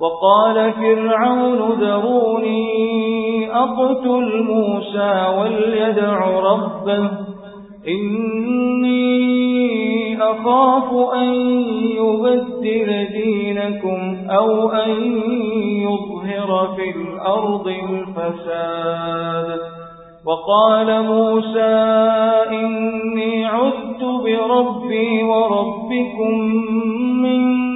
وقال فرعون ذروني أقتل موسى وليدع ربه إني أخاف أن يبدل دينكم أو أن يظهر في الأرض الفساد. وقال موسى إني عذت بربي وربكم من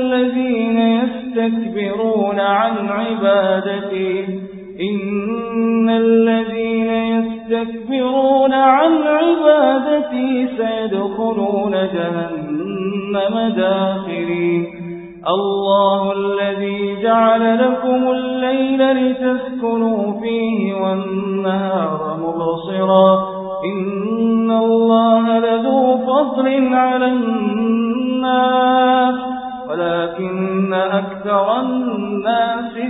الذين يستكبرون عن عبادتي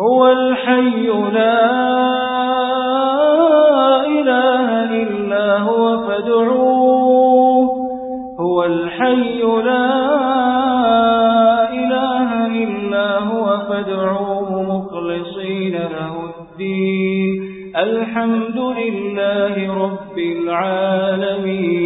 هو الحي لا إله إلا هو فادعوه. هو الحي لا إله إلا هو فادعوه مخلصين له الدين. الحمد لله رب العالمين.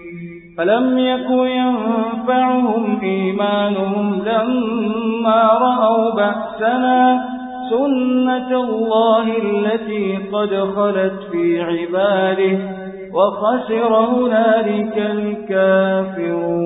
فلم يكن ينفعهم إيمانهم لما رأوا بأسنا سنة الله التي قد خلت في عباده وخسر هنالك الكافرون.